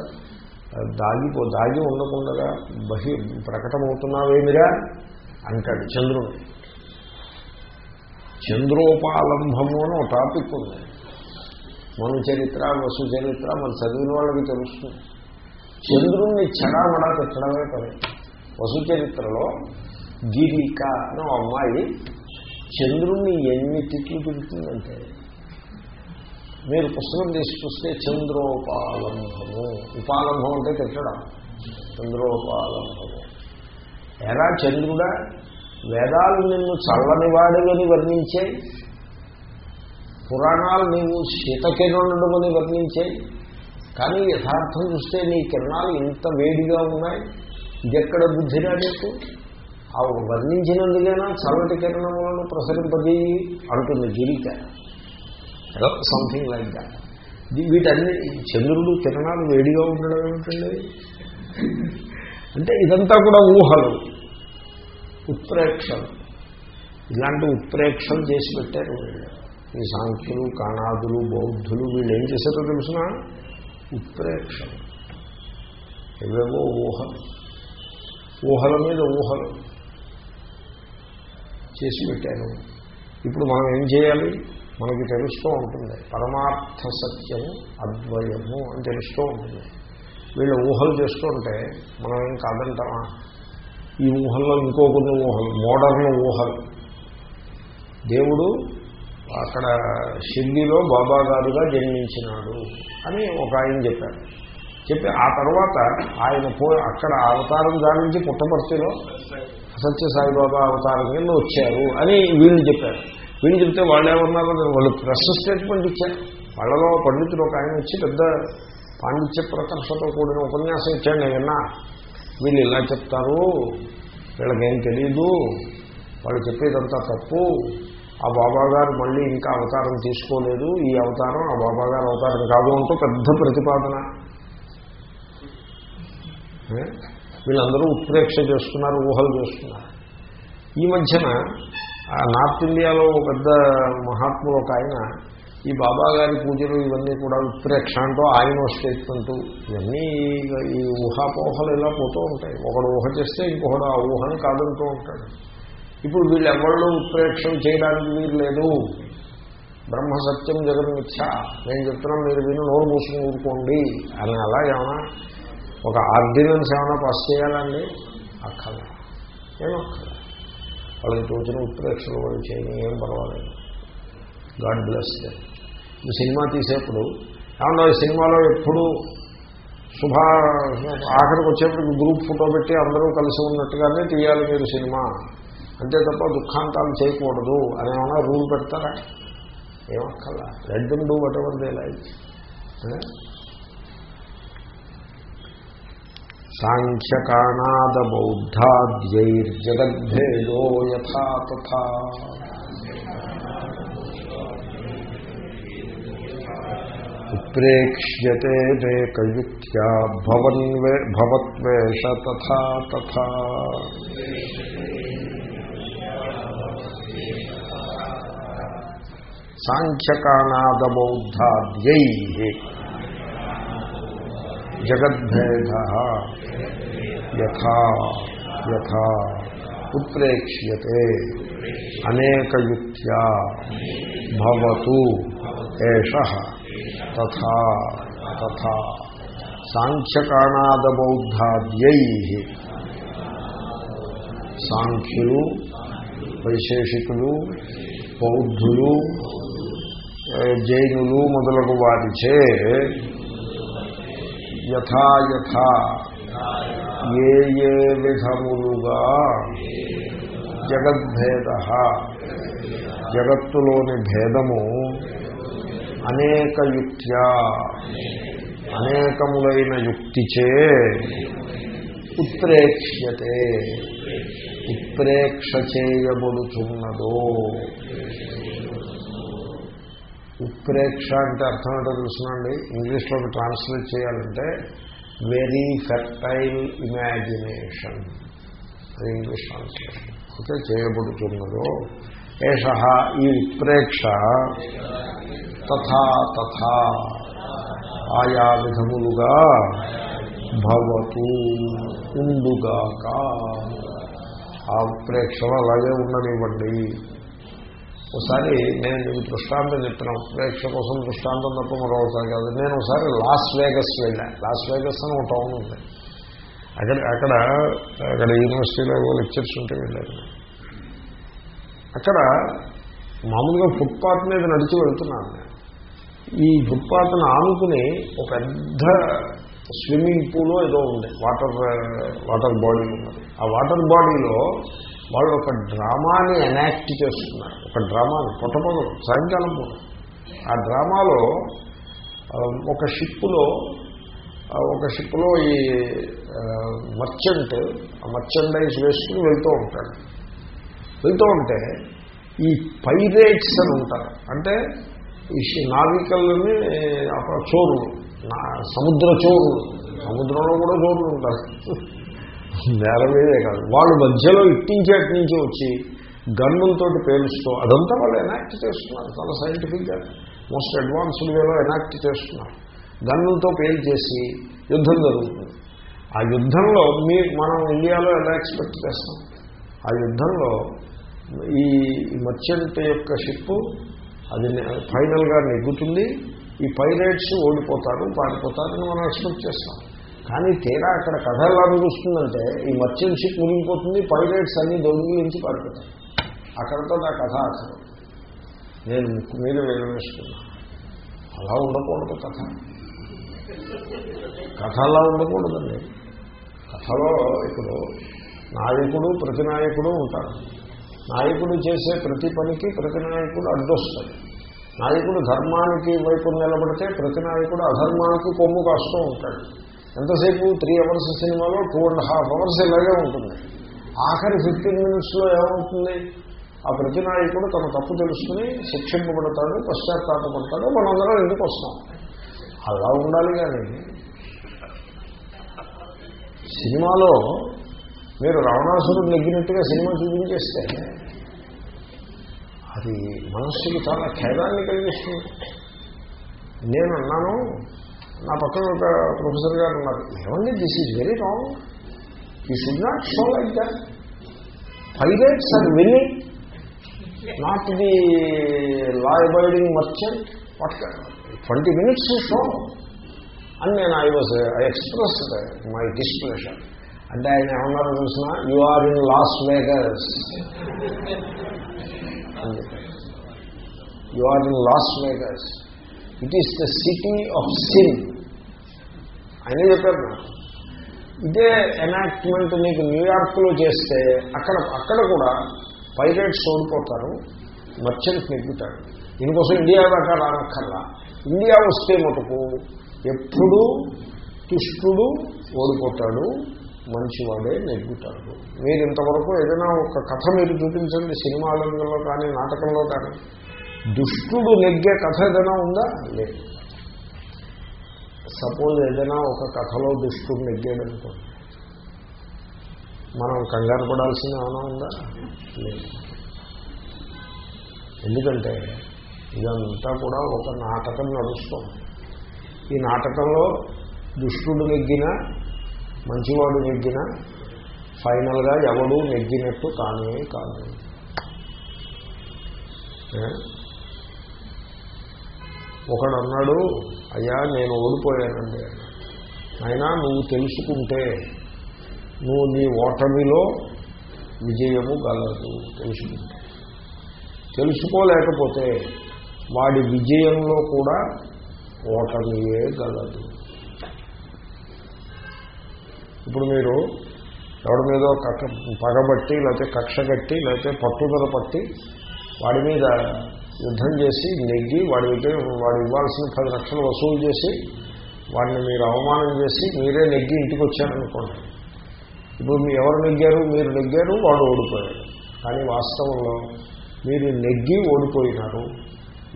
దాగిపో దాగి ఉండకుండా బహి ప్రకటమవుతున్నావేమిరా? అంటాడు చంద్రుడు. చంద్రోపాలంభము అని ఒక టాపిక్ ఉంది. మన చరిత్ర వసు చరిత్ర మన చదివిన వాళ్ళకి తెలుస్తుంది. చంద్రుణ్ణి చెడామడా పెట్టడమే పని. వసు చరిత్రలో గిరిక అని అమ్మాయి చంద్రుణ్ణి ఎన్ని తిట్లు పెడుతుందంటే మీరు పుస్తకం తీసి చూస్తే చంద్రోపాలంభము. ఉపాలంభం అంటే తిట్టడం చంద్రోపాలంభము. ఎలా చంద్రుడా వేదాలు నిన్ను చల్లని వాడులని వర్ణించాయి. పురాణాలు నీవు శీతకిరణమని వర్ణించాయి. కానీ యథార్థం చూస్తే నీ కిరణాలు ఇంత వేడిగా ఉన్నాయి. ఇది ఎక్కడ బుద్ధిరా నీకు? ఆ వర్ణించినందుకైనా చల్లటి కిరణములను ప్రసరింపజేయి? అంటుంది గిరిక సంథింగ్ లైక్ దాట్ వీటన్ని చంద్రుడు కిరణాలు వేడిగా ఉండడం ఏమిటండి? అంటే ఇదంతా కూడా ఊహలు. ఉత్ప్రేక్షలు. ఇలాంటి ఉత్ప్రేక్షలు చేసి పెట్టారు ఈ సాంఖ్యులు కాణాదులు బౌద్ధులు వీళ్ళు ఏం చేశారో తెలుసిన? ఉత్ప్రేక్షలు. ఇవేవో ఊహలు. ఊహల మీద ఊహలు. చేసి పెట్టాను ఇప్పుడు మనం ఏం చేయాలి? మనకి తెలుస్తూ ఉంటుంది. పరమార్థ సత్యము అద్వయము అని తెలుస్తూ ఉంటుంది. వీళ్ళు ఊహలు చేస్తుంటే మనం ఏం కాదంటామా? ఈ ఊహల్లో ఇంకో కొన్ని ఊహలు మోడర్న్ ఊహలు. దేవుడు అక్కడ షిర్డీలో బాబా గారుగా జన్మించినాడు అని ఒక ఆయన చెప్పారు చెప్పి ఆ తర్వాత ఆయన పో అక్కడ అవతారం దానించి పుట్టపర్తిలో సత్య సాయిబాబా అవతారం కింద వచ్చారు అని వీళ్ళు చెప్పారు. వీళ్ళు చెప్తే వాళ్ళు ఏమన్నారో? వాళ్ళు ప్రెస్ స్టేట్మెంట్ ఇచ్చారు. వాళ్ళలో పండితులు ఒక ఆయన వచ్చి పెద్ద పాండిత్య ప్రకర్షతో కూడిన ఉపన్యాసం ఇచ్చాడు. నేను వీళ్ళు ఇలా చెప్తారు. వీళ్ళకేం తెలియదు వాళ్ళు చెప్పేదంతా తప్పు. ఆ బాబాగారు మళ్ళీ ఇంకా అవతారం తీసుకోలేదు. ఈ అవతారం ఆ బాబాగారు అవతారం కాదు అంటూ పెద్ద ప్రతిపాదన. వీళ్ళందరూ ఉత్ప్రేక్ష చేస్తున్నారు ఊహలు చేస్తున్నారు. ఈ మధ్యన నార్త్ ఇండియాలో ఒక పెద్ద మహాత్ములు ఒక ఆయన ఈ బాబా గారి పూజలు ఇవన్నీ కూడా ఉత్ప్రేక్ష అంటూ ఆయన స్టేట్మెంట్ ఇవన్నీ ఈ ఊహాపోహలు ఇలా పోతూ ఉంటాయి. ఒకడు ఊహ చేస్తే ఇంకొకడు ఆ ఊహను కాదంటూ ఉంటాడు. ఇప్పుడు వీళ్ళు ఎవరిలో ఉత్ప్రేక్షం చేయడానికి వీరు లేదు బ్రహ్మ సత్యం జగన్ జగన్మిథ్య నేను చెప్తున్నాం మీరు విని నోరు మూసుకుని ఊరుకోండి. అని అలా ఒక ఆర్డినెన్స్ ఏమైనా పాస్ చేయాలండి? అక్కల ఏమక్కల వాళ్ళకి తోచిన ఉత్ప్రేక్షలు వాళ్ళు చేయని ఏం పర్వాలేదు. గాడ్ బ్లెస్ ఇప్పుడు సినిమా తీసేప్పుడు ఏమన్నా సినిమాలో ఎప్పుడు శుభ ఆఖరికి వచ్చేప్పటికి గ్రూప్ ఫోటో పెట్టి అందరూ కలిసి ఉన్నట్టుగానే తీయాలి మీరు సినిమా. అంతే తప్ప దుఃఖాంతాలు చేయకూడదు అని ఏమైనా రూల్ పెడతారా? ఏమక్కల్లా రెడ్ do whatever they like సాంఖ్యకాణాదబౌద్ధాద్యైర్జగద్భేదో యథా తథా. ఉత్ప్రేక్ష్యతే నేకయుక్త్యా భవన్వే భవత్వేష తథా తథా. సాంఖ్యకానాదబౌద్ధాద్యై జగద్భేద యథా యథా ఉత్ప్రేక్ష్యతే అనేకయుక్త్యా భవతు ఏష తథా తథా సాంఖ్యకాణాదబౌద్ధాద్యై సాంఖ్యులు వైశేషికులు బౌద్ధులు జైనులు మొదలగు వారిచే యథాయథ ఏ ఏ విధములుగా జగద్భేద జగత్తులోని భేదము అనేక యుక్త్యా అనేకములైన యుక్తిచే ఉత్ప్రేక్ష్యతే ఉత్ప్రేక్ష చేయబడుతున్నదో ఉత్ప్రేక్ష అంటే అర్థం ఏంటో తెలుసునండి. ఇంగ్లీష్లో ట్రాన్స్లేట్ చేయాలంటే వెరీ ఫెర్టైల్ ఇమాజినేషన్ అది ఇంగ్లీష్ ట్రాన్స్లేషన్. ఓకే చేయబడుతున్నదో. ఏష ఈ ఉత్ప్రేక్ష తథా తథా ఆయా విధములుగా భవతు ఉండుగాక. ఆ ఉత్ప్రేక్షలు అలాగే ఉండనివ్వండి. ఒకసారి నేను మీకు దృష్టాంతం చెప్తున్నాను. ప్రేక్ష కోసం దృష్టాంతం తప్ప మరొకసారి కాదు. నేను ఒకసారి లాస్ వేగస్ వెళ్ళా. లాస్ వేగస్ అని ఒక టౌన్ ఉంది. అక్కడ అక్కడ అక్కడ యూనివర్సిటీలో లెక్చర్స్ ఉంటే వెళ్ళాను. అక్కడ మామూలుగా ఫుట్పాత్ మీద నడిచి వెళ్తున్నాను నేను. ఈ ఫుట్పాత్ను ఆనుకుని ఒక పెద్ద స్విమ్మింగ్ పూల్ ఏదో ఉంది. వాటర్ వాటర్ బాడీ ఉన్నది. ఆ వాటర్ బాడీలో వాళ్ళు ఒక డ్రామాని ఎనాక్ట్ చేస్తున్నారు. ఒక డ్రామాని పొట్టపొగలు సాయంకాలం పూట. ఆ డ్రామాలో ఒక షిప్పులో ఒక షిప్లో ఈ మర్చెంట్ ఆ మర్చెండైజ్ వేసుకుని వెళ్తూ ఉంటాడు. వెళ్తూ ఉంటే ఈ పైరేట్స్ అని ఉంటారు. అంటే ఈ నావికల్ని అక్కడ చోరులు నా- సముద్ర చోరులు. సముద్రంలో కూడా చోరులు ఉంటారు. నేల మీదే కాదు. వాళ్ళు మధ్యలో ఇట్టించి అట్నుంచి వచ్చి గన్నులతోటి పేలుస్తూ అదంతా వాళ్ళు ఎనాక్ట్ చేస్తున్నారు. చాలా సైంటిఫిక్గా మోస్ట్ అడ్వాన్స్డ్ వేలో ఎనాక్ట్ చేస్తున్నారు. గన్నులతో పేలు చేసి యుద్ధం జరుగుతుంది. ఆ యుద్ధంలో మీ మనం ఇండియాలో ఎలా ఎక్స్పెక్ట్ చేస్తాం? ఆ యుద్ధంలో ఈ మర్చెంట్ యొక్క షిప్ అది ఫైనల్గా నెగ్గుతుంది. ఈ పైరేట్స్ ఓడిపోతారు పారిపోతారని మనం ఎక్స్పెక్ట్ చేస్తాం. కానీ తీరా అక్కడ కథ ఎలా చూస్తుందంటే ఈ మర్చెంట్ షిప్ మునిగిపోతుంది పైలట్స్ అన్ని దొంగిలించి పడిపోతాయి అక్కడతో నా కథ అసలు. నేను ముక్కు మీద వేలు వేసుకున్నా అలా ఉండకూడదు కథ. కథ అలా ఉండకూడదండి. కథలో ఇప్పుడు నాయకుడు ప్రతి నాయకుడు ఉంటారు. నాయకుడు చేసే ప్రతి పనికి ప్రతి నాయకుడు అడ్డొస్తాడు. నాయకుడు ధర్మానికి వైపు నిలబడితే ప్రతి నాయకుడు అధర్మానికి కొమ్ము కాస్తూ ఉంటాడు. ఎంతసేపు? త్రీ అవర్స్ సినిమాలో? టూ అండ్ హాఫ్ అవర్స్ ఇలాగే ఉంటుంది. ఆఖరి ఫిఫ్టీన్ మినిట్స్లో ఏమవుతుంది? ఆ ప్రతి నాయకుడు తన తప్పు తెలుసుకుని శిక్షింపబడతాడు పశ్చాత్తాపడతాడు మనందరం ఎందుకు వస్తాం. అలా ఉండాలి కానీ సినిమాలో మీరు రావణాసురుడు నెగ్గినట్టుగా సినిమా చూపించేస్తే అది మనస్సుకి చాలా ఖేదాన్ని కలిగిస్తుంది. నేను అన్నాను నా పక్కన ఒక ప్రొఫెసర్ గారు ఉన్నారు. ఏమండి this is very wrong you should not show like that pirates are winning not the law abiding merchant what twenty minutes show అని నేను I was I express my displeasure అంటే ఆయన ఏమన్నారో చూసిన? You are in Las Vegas you are in Las Vegas it is the city of sin అనే చెప్పారు. నాకు ఇదే ఎనాక్ట్మెంట్ నీకు న్యూయార్క్లో చేస్తే అక్కడ అక్కడ కూడా పైరేట్స్ ఓడిపోతారు మర్చెంట్ నెగ్గుతారు. దీనికోసం ఇండియా దాకా రానక్కర్లా. ఇండియా వస్తే మటుకు ఎప్పుడూ దుష్టుడు ఓడిపోతాడు మంచివాడే నెగ్గుతాడు. మీరు ఇంతవరకు ఏదైనా ఒక కథ మీరు చూపించండి సినిమా రంగంలో కానీ నాటకంలో కానీ. దుష్టుడు నెగ్గే కథ ఏదైనా ఉందా? లేదు. సపోజ్ ఏదైనా ఒక కథలో దుష్టుడు నెగ్గాడనుకో మనం కంగారు పడాల్సిన ఏమైనా ఉందా? లేదు. ఎందుకంటే ఇదంతా కూడా ఒక నాటకం నడుస్తుంది. ఈ నాటకంలో దుష్టుడు నెగ్గిన మంచివాడు నెగ్గిన ఫైనల్గా ఎవడు నెగ్గినట్టు కానే కాదు. ఒకడు అన్నాడు అయ్యా నేను ఓడిపోయానండి అయినా నువ్వు తెలుసుకుంటే నువ్వు నీ ఓటమిలో విజయము గలదు. తెలుసుకుంటే. తెలుసుకోలేకపోతే వాడి విజయంలో కూడా ఓటమియే గలదు. ఇప్పుడు మీరు ఎవరి మీదో కక్క పగబట్టి లేకపోతే కక్ష కట్టి లేకపోతే పట్టుదల పట్టి వాడి మీద యుద్ధం చేసి నెగ్గి వాడి దగ్గర వాడు ఇవ్వాల్సిన పది లక్షలు వసూలు చేసి వాడిని మీరు అవమానం చేసి మీరే నెగ్గి ఇంటికి వచ్చారనుకోండి ఇప్పుడు మీ ఎవరు నెగ్గారు? మీరు నెగ్గారు వాడు ఓడిపోయాడు. కానీ వాస్తవంలో మీరు నెగ్గి ఓడిపోయినారు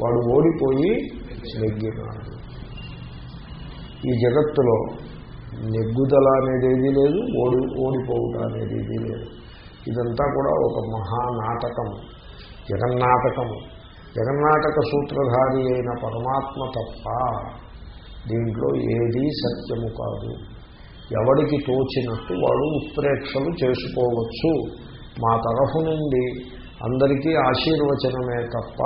వాడు ఓడిపోయి నెగ్గినాడు. ఈ జగత్తులో నెగ్గుదల అనేది ఏదీ లేదు ఓడి ఓడిపోవుట అనేది ఏదీ లేదు. ఇదంతా కూడా ఒక మహానాటకం జగన్నాటకము జగన్నాటక సూత్రధారి అయిన పరమాత్మ తప్ప దీంట్లో ఏదీ సత్యము కాదు. ఎవడికి తోచినట్టు వాడు ఉత్ప్రేక్షలు చేసుకోవచ్చు. మా తరఫు నుండి అందరికీ ఆశీర్వచనమే తప్ప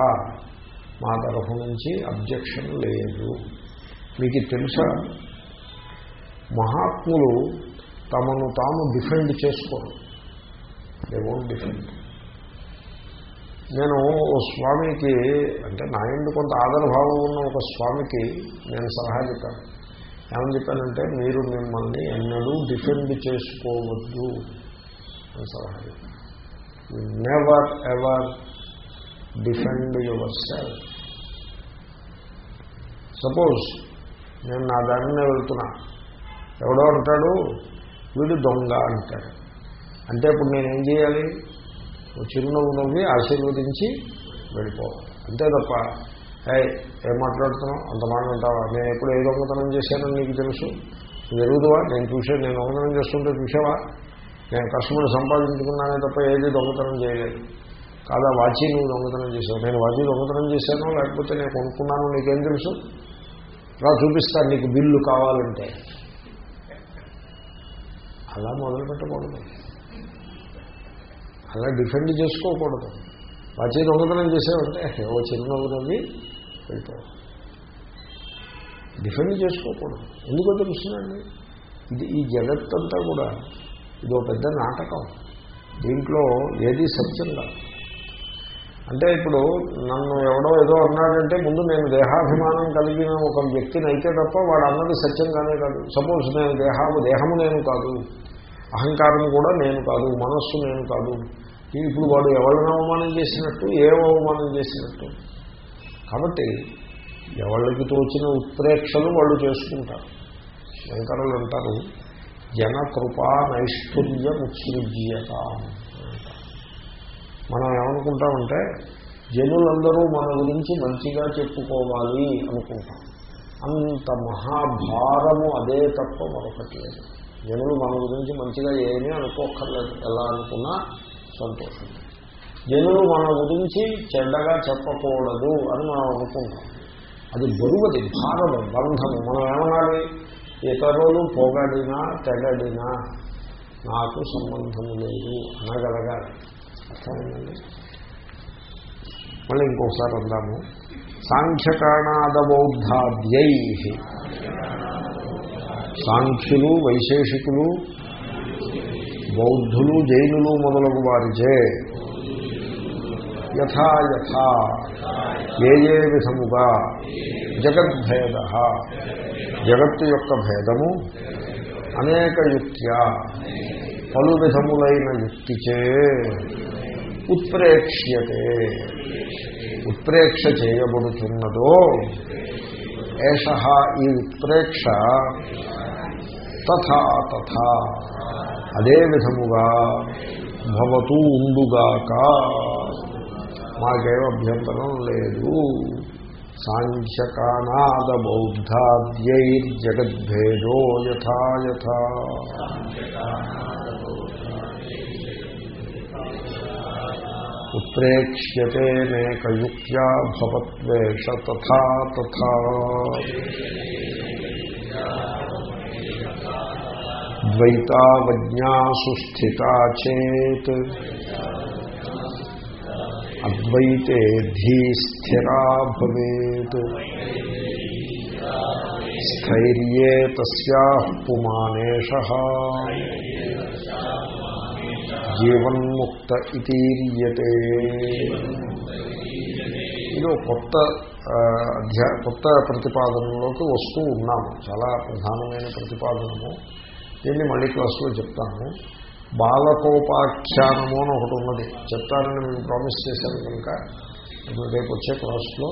మా తరఫు నుంచి అబ్జెక్షన్ లేదు. మీకు తెలుసా? మహాత్ములు తమను తాము డిఫెండ్ చేసుకోరు. దే డిఫెండ్ నేను ఓ స్వామికి అంటే నా ఎందు కొంత ఆదరభావం ఉన్న ఒక స్వామికి నేను సలహా చెప్పాను. ఏమని చెప్పానంటే మీరు మిమ్మల్ని ఎన్నడూ డిఫెండ్ చేసుకోవద్దు అని సలహా చెప్పాను. Never ever defend yourself suppose నేను నా దానినే వెళ్తున్నా. ఎవడో అంటాడు వీడు దొంగ అంటాడు. అంటే ఇప్పుడు నేనేం చేయాలి? చిరునవ్వు నవ్వి ఆశీర్వదించి వెళ్ళిపోవాలి అంతే తప్ప ఏ ఏం మాట్లాడుతున్నావు? అంత మాట అంటావా నేను ఎప్పుడు ఏ దొంగతనం చేశానని నీకు తెలుసు. నువ్వు ఎరుగుదువా నేను చూసే నేను దొంగతనం చేస్తుంటే చూసావా? నేను కష్టపడి సంపాదించుకున్నానే తప్ప ఏది దొంగతనం చేయలేదు. కాదా వాచి నువ్వు దొంగతనం చేసావు? నేను వాచి దొంగతనం చేశాను లేకపోతే నేను కొనుక్కున్నాను నీకేం తెలుసు? ఇలా చూపిస్తాను నీకు బిల్లు కావాలంటే. అలా మొదలు పెట్టకూడదు అలా డిఫెండ్ చేసుకోకూడదు. వాచి దొంగతనం చేసేవంటే ఓ చిరునవ్వు నవ్వి వెళ్ళిపోవాలి డిఫెండ్ చేసుకోకూడదు. ఎందుకో తెలుస్తుందండి? ఇది ఈ జగత్తంతా కూడా ఇది ఒక పెద్ద నాటకం. దీంట్లో ఏది సత్యం కాదు. అంటే ఇప్పుడు నన్ను ఎవడో ఏదో అన్నాడంటే ముందు నేను దేహాభిమానం కలిగిన ఒక వ్యక్తిని అయితే తప్ప వాడు అన్నది సత్యం కానే కాదు. సపోజ్ నేను దేహాము దేహము నేను కాదు. అహంకారం కూడా నేను కాదు మనస్సు నేను కాదు. ఇప్పుడు వాడు ఎవరిని అవమానం చేసినట్టు ఏం అవమానం చేసినట్టు. కాబట్టి ఎవరికి తోచిన ఉత్ప్రేక్షలు వాళ్ళు చేసుకుంటారు. శంకరులు అంటారు జన కృపా నైష్ఠుర్యం ఉత్సృజ్యత మనం ఏమనుకుంటామంటే జనులందరూ మన గురించి మంచిగా చెప్పుకోవాలి అనుకుంటాం. అంత మహాభారము అదే తప్ప మరొకటి లేదు. జనులు మన గురించి మంచిగా ఏమీ అనుకోక్కర్లేదు. ఎలా అనుకున్నా సంతోషం. జనులు మన గురించి చెడ్డగా చెప్పకూడదు అని మనం అనుకుంటాం. అది బరువది భారము బంధము. మనం ఏమనాలి? ఇతరులు పొగడినా తెగడినా నాకు సంబంధము లేదు అనగలగాలి. అర్థమైందండి? మళ్ళీ ఇంకోసారి అందాము. సాంఖ్యకాణాదబౌద్ధాద్యై సాంఖ్యులు వైశేషికులు బౌద్ధులు జైనులు మొదలగు వారిచే యథా ఏ ఏ విధముగా జగద్భేద జగత్తు యొక్క భేదము అనేక యుక్త్యా పలు విధములైన యుక్తిచే ఉత్ప్రేక్ష్యతే. ఉత్ప్రేక్ష చేయబడుతున్నదో ఏష ఈ ఉత్ప్రేక్ష తథా తథా. అదే విధముగా భవతు ఉండుగాక. మాకేం అభ్యంతరం లేదు. సాంఖ్యకానాద బౌద్ధాద్యైర్జగద్భేదో యథాయథ ఉత్ప్రేక్ష్యతే నేకయుక్త్యా భవత్వేష తథా తథా. ద్వైతావజ్ఞా స్థితా చేత్. అద్వైతే ధీ స్థిరా భవేత్. స్థైర్యే తస్యా పుమానేష. జీవన్ముక్త ఇతీర్యతే. ఇది కొత్త అధ్యా కొత్త ప్రతిపాదనలోకి వస్తూ ఉన్నాము. చాలా ప్రధానమైన ప్రతిపాదనము. దీన్ని మళ్ళీ క్లాసులో చెప్తాను. బాలకోపాఖ్యానము అని ఒకటి ఉన్నది. చెప్తానని మేము ప్రామిస్ చేశాను కనుక రేపు వచ్చే క్లాస్లో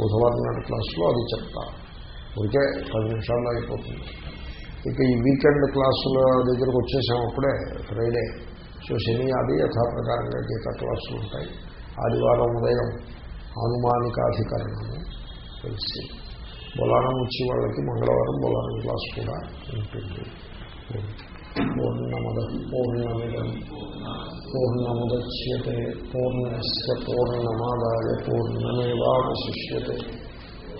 బుధవారం నాటి క్లాస్లో అది చెప్తాను. ఊరికే పది నిమిషాల్లో అయిపోతుంది. ఇక ఈ వీకెండ్ క్లాసుల దగ్గరకు వచ్చేసాం అప్పుడే ఫ్రైడే. సో శని ఆది యథాప్రకారంగా గీత క్లాసులు ఉంటాయి. ఆదివారం ఉదయం ఆనుమానికాధికరణము తెలిసి బొలానం వచ్చే వాళ్ళకి మంగళవారం బొలానం క్లాస్ కూడా ఉంటుంది. పూర్ణమద పూర్ణమిదం పూర్ణముద్యతే పూర్ణస్ పూర్ణమాదాయ పూర్ణమేవాశిష్యతే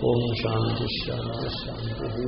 ఓం శాంతి శాంతి శాంతి